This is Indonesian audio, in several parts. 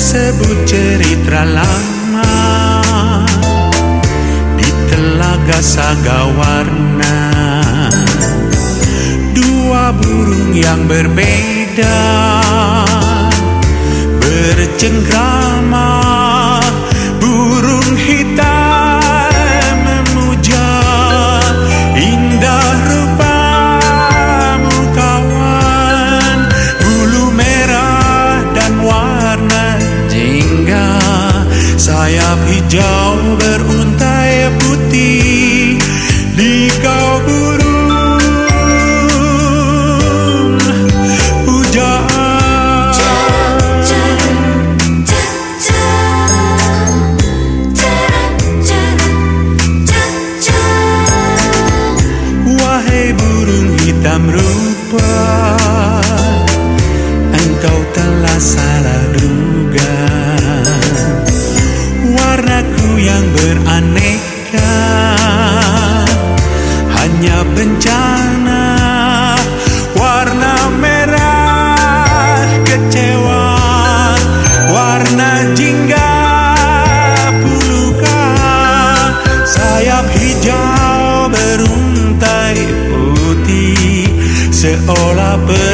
tersebut cerita lama. Di telaga saga warna. Dua burung yang berbeda. Bercengkrama hijau beruntai beraneka Hanya bencana Warna merah kecewa. Warna jingga puluka Sayap hijau beruntai putih Seolah berlambang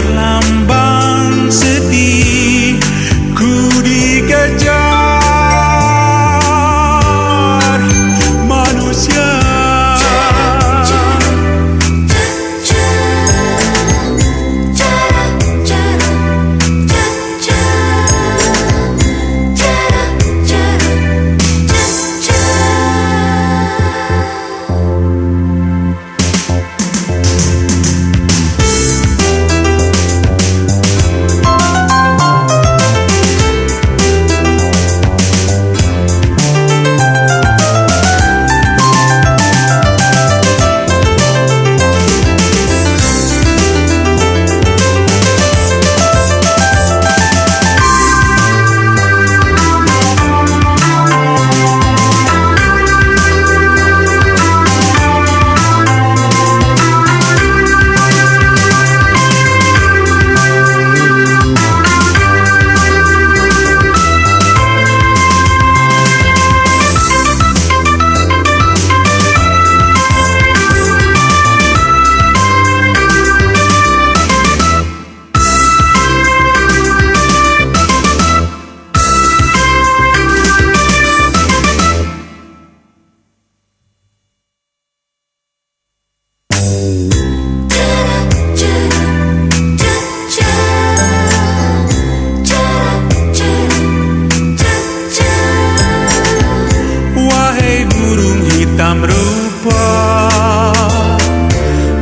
hitam rupa.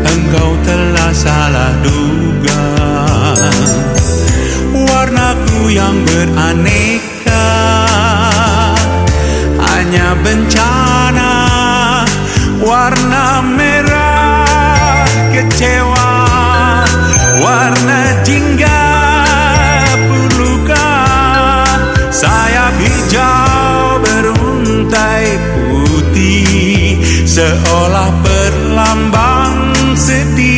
Engkau telah salah duga. Warnaku yang beraneka. Hanya bencana Warna merah kecewa Warna jingga telah berlambang sedih